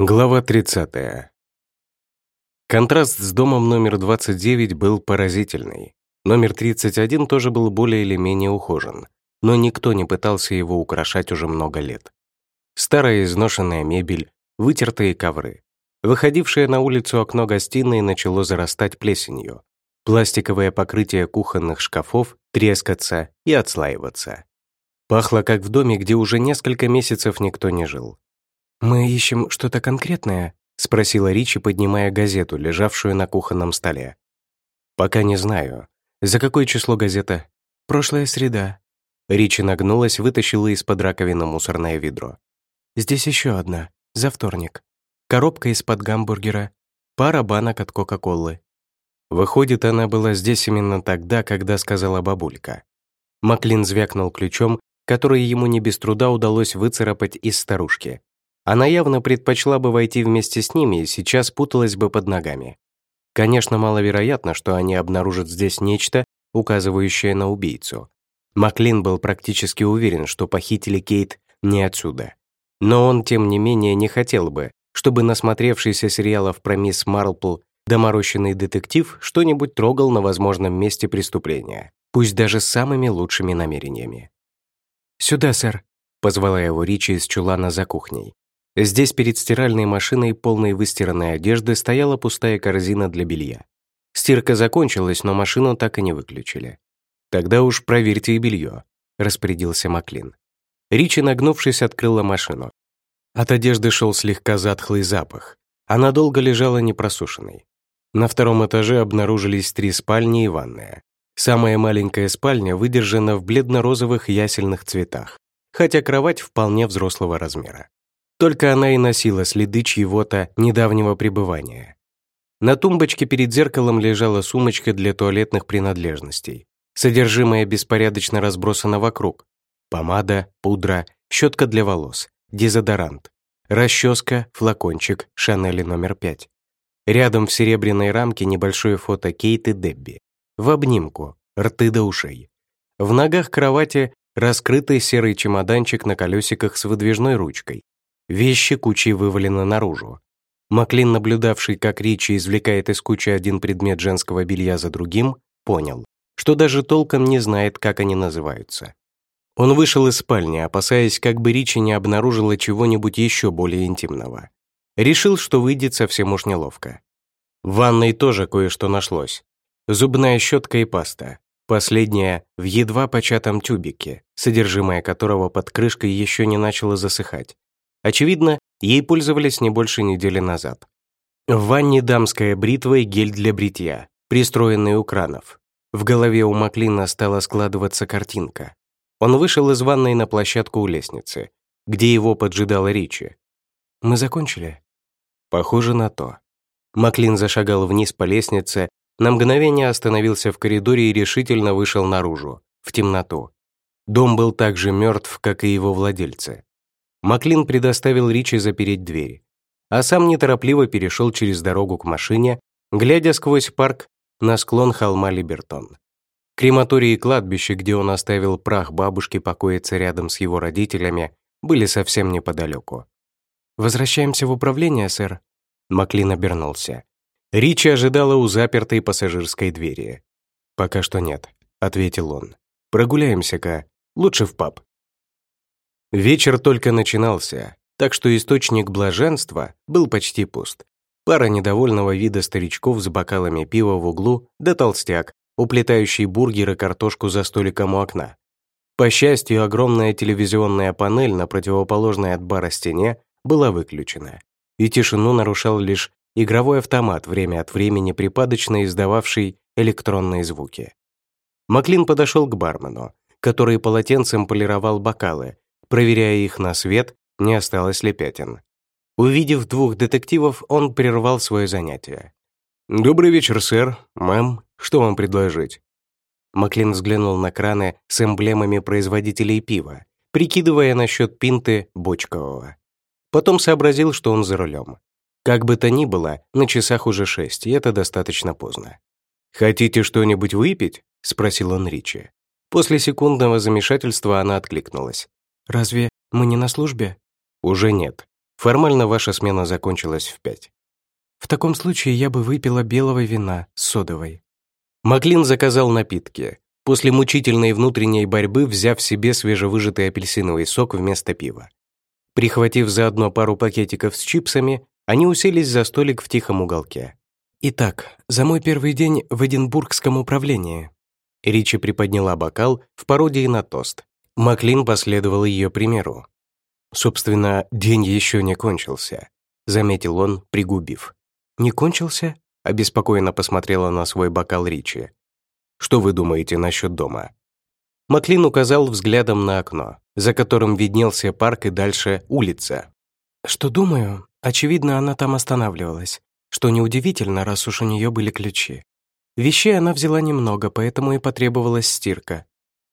Глава 30. Контраст с домом номер 29 был поразительный. Номер 31 тоже был более или менее ухожен, но никто не пытался его украшать уже много лет. Старая изношенная мебель, вытертые ковры. Выходившее на улицу окно гостиной начало зарастать плесенью. Пластиковое покрытие кухонных шкафов трескаться и отслаиваться. Пахло, как в доме, где уже несколько месяцев никто не жил. «Мы ищем что-то конкретное?» — спросила Ричи, поднимая газету, лежавшую на кухонном столе. «Пока не знаю. За какое число газета?» «Прошлая среда». Ричи нагнулась, вытащила из-под раковины мусорное ведро. «Здесь еще одна. За вторник. Коробка из-под гамбургера. Пара банок от Кока-Колы». Выходит, она была здесь именно тогда, когда сказала бабулька. Маклин звякнул ключом, который ему не без труда удалось выцарапать из старушки. Она явно предпочла бы войти вместе с ними и сейчас путалась бы под ногами. Конечно, маловероятно, что они обнаружат здесь нечто, указывающее на убийцу. Маклин был практически уверен, что похитили Кейт не отсюда. Но он, тем не менее, не хотел бы, чтобы насмотревшийся сериалов про мисс Марпл доморощенный детектив что-нибудь трогал на возможном месте преступления, пусть даже с самыми лучшими намерениями. «Сюда, сэр», — позвала его Ричи из чулана за кухней. Здесь перед стиральной машиной, полной выстиранной одежды, стояла пустая корзина для белья. Стирка закончилась, но машину так и не выключили. «Тогда уж проверьте и белье», — распорядился Маклин. Ричи, нагнувшись, открыла машину. От одежды шел слегка затхлый запах. Она долго лежала непросушенной. На втором этаже обнаружились три спальни и ванная. Самая маленькая спальня выдержана в бледно-розовых ясельных цветах, хотя кровать вполне взрослого размера. Только она и носила следы чьего-то недавнего пребывания. На тумбочке перед зеркалом лежала сумочка для туалетных принадлежностей. Содержимое беспорядочно разбросано вокруг. Помада, пудра, щетка для волос, дезодорант, расческа, флакончик, Шанели номер пять. Рядом в серебряной рамке небольшое фото Кейт и Дебби. В обнимку, рты до ушей. В ногах кровати раскрытый серый чемоданчик на колесиках с выдвижной ручкой. Вещи кучей вывалены наружу. Маклин, наблюдавший, как Ричи извлекает из кучи один предмет женского белья за другим, понял, что даже толком не знает, как они называются. Он вышел из спальни, опасаясь, как бы Ричи не обнаружила чего-нибудь еще более интимного. Решил, что выйдет совсем уж неловко. В ванной тоже кое-что нашлось. Зубная щетка и паста. Последняя в едва початом тюбике, содержимое которого под крышкой еще не начало засыхать. Очевидно, ей пользовались не больше недели назад. В ванне дамская бритва и гель для бритья, пристроенный у кранов. В голове у Маклина стала складываться картинка. Он вышел из ванной на площадку у лестницы, где его поджидала Ричи. «Мы закончили?» «Похоже на то». Маклин зашагал вниз по лестнице, на мгновение остановился в коридоре и решительно вышел наружу, в темноту. Дом был так же мертв, как и его владельцы. Маклин предоставил Ричи запереть дверь, а сам неторопливо перешел через дорогу к машине, глядя сквозь парк на склон холма Либертон. Крематорий и кладбище, где он оставил прах бабушки покоиться рядом с его родителями, были совсем неподалеку. «Возвращаемся в управление, сэр?» Маклин обернулся. Ричи ожидала у запертой пассажирской двери. «Пока что нет», — ответил он. «Прогуляемся-ка. Лучше в паб». Вечер только начинался, так что источник блаженства был почти пуст. Пара недовольного вида старичков с бокалами пива в углу, да толстяк, уплетающий бургер и картошку за столиком у окна. По счастью, огромная телевизионная панель на противоположной от бара стене была выключена, и тишину нарушал лишь игровой автомат, время от времени припадочно издававший электронные звуки. Маклин подошел к бармену, который полотенцем полировал бокалы, проверяя их на свет, не осталось ли пятен. Увидев двух детективов, он прервал свое занятие. «Добрый вечер, сэр. Мэм, что вам предложить?» Маклин взглянул на краны с эмблемами производителей пива, прикидывая насчет пинты бочкового. Потом сообразил, что он за рулем. Как бы то ни было, на часах уже шесть, и это достаточно поздно. «Хотите что-нибудь выпить?» — спросил он Ричи. После секундного замешательства она откликнулась. «Разве мы не на службе?» «Уже нет. Формально ваша смена закончилась в пять. В таком случае я бы выпила белого вина с содовой. Маклин заказал напитки, после мучительной внутренней борьбы взяв себе свежевыжатый апельсиновый сок вместо пива. Прихватив заодно пару пакетиков с чипсами, они уселись за столик в тихом уголке. «Итак, за мой первый день в Эдинбургском управлении». Ричи приподняла бокал в пародии на тост. Маклин последовал ее примеру. «Собственно, день еще не кончился», — заметил он, пригубив. «Не кончился?» — обеспокоенно посмотрела на свой бокал Ричи. «Что вы думаете насчет дома?» Маклин указал взглядом на окно, за которым виднелся парк и дальше улица. «Что думаю? Очевидно, она там останавливалась, что неудивительно, раз уж у нее были ключи. Вещей она взяла немного, поэтому и потребовалась стирка.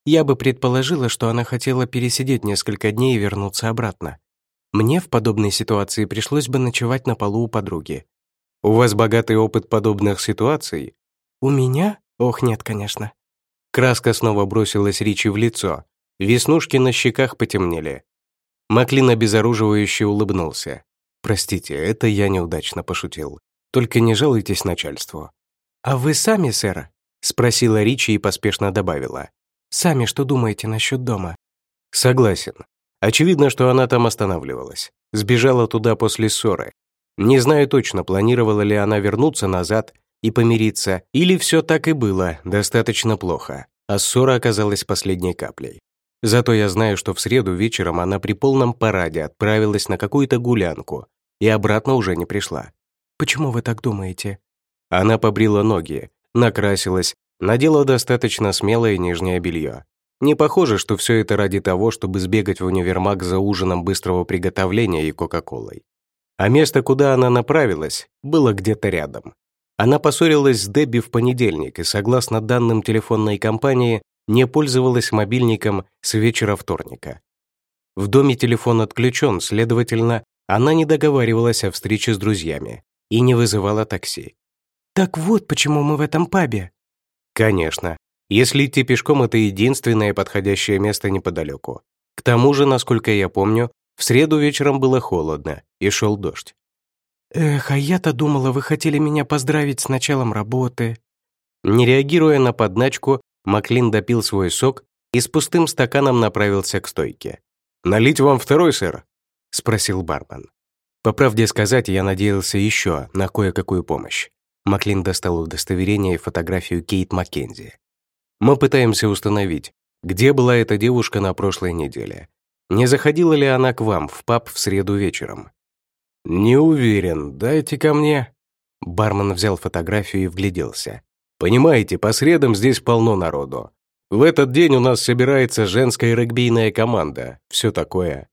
Я бы предположила, что она хотела пересидеть несколько дней и вернуться обратно. Мне в подобной ситуации пришлось бы ночевать на полу у подруги. «У вас богатый опыт подобных ситуаций?» «У меня? Ох, нет, конечно». Краска снова бросилась Ричи в лицо. Веснушки на щеках потемнели. Маклин обезоруживающе улыбнулся. «Простите, это я неудачно пошутил. Только не жалуйтесь начальству». «А вы сами, сэр?» — спросила Ричи и поспешно добавила. Сами что думаете насчет дома?» «Согласен. Очевидно, что она там останавливалась. Сбежала туда после ссоры. Не знаю точно, планировала ли она вернуться назад и помириться, или все так и было, достаточно плохо, а ссора оказалась последней каплей. Зато я знаю, что в среду вечером она при полном параде отправилась на какую-то гулянку и обратно уже не пришла. «Почему вы так думаете?» Она побрила ноги, накрасилась Надела достаточно смелое нижнее белье. Не похоже, что все это ради того, чтобы сбегать в универмаг за ужином быстрого приготовления и Кока-Колой. А место, куда она направилась, было где-то рядом. Она поссорилась с Дебби в понедельник и, согласно данным телефонной компании, не пользовалась мобильником с вечера вторника. В доме телефон отключен, следовательно, она не договаривалась о встрече с друзьями и не вызывала такси. «Так вот почему мы в этом пабе», Конечно. Если идти пешком, это единственное подходящее место неподалеку. К тому же, насколько я помню, в среду вечером было холодно и шел дождь. «Эх, а я-то думала, вы хотели меня поздравить с началом работы». Не реагируя на подначку, Маклин допил свой сок и с пустым стаканом направился к стойке. «Налить вам второй, сэр?» — спросил бармен. По правде сказать, я надеялся еще на кое-какую помощь. Маклин достал удостоверение и фотографию Кейт Маккензи. «Мы пытаемся установить, где была эта девушка на прошлой неделе. Не заходила ли она к вам в паб в среду вечером?» «Не уверен. Дайте ко мне». Бармен взял фотографию и вгляделся. «Понимаете, по средам здесь полно народу. В этот день у нас собирается женская регбийная команда. Все такое».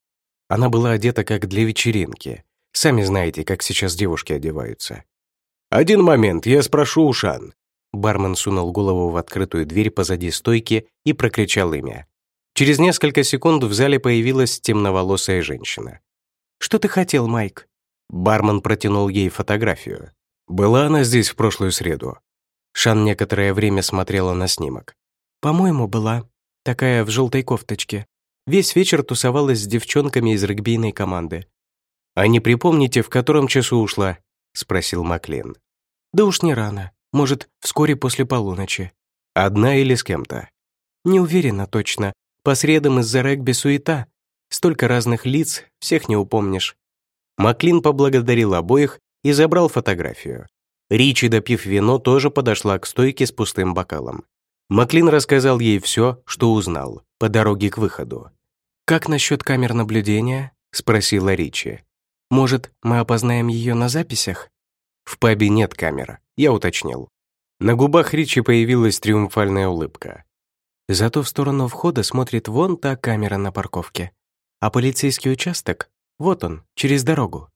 Она была одета как для вечеринки. Сами знаете, как сейчас девушки одеваются. «Один момент, я спрошу у Шан». Бармен сунул голову в открытую дверь позади стойки и прокричал имя. Через несколько секунд в зале появилась темноволосая женщина. «Что ты хотел, Майк?» Бармен протянул ей фотографию. «Была она здесь в прошлую среду?» Шан некоторое время смотрела на снимок. «По-моему, была. Такая в желтой кофточке. Весь вечер тусовалась с девчонками из регбийной команды». «А не припомните, в котором часу ушла?» — спросил Маклин. Да уж не рано. Может, вскоре после полуночи. Одна или с кем-то? Не уверена точно. По средам из-за регби суета. Столько разных лиц, всех не упомнишь. Маклин поблагодарил обоих и забрал фотографию. Ричи, допив вино, тоже подошла к стойке с пустым бокалом. Маклин рассказал ей все, что узнал, по дороге к выходу. «Как насчет камер наблюдения?» — спросила Ричи. «Может, мы опознаем ее на записях?» В пабе нет камер, я уточнил. На губах Ричи появилась триумфальная улыбка. Зато в сторону входа смотрит вон та камера на парковке. А полицейский участок, вот он, через дорогу.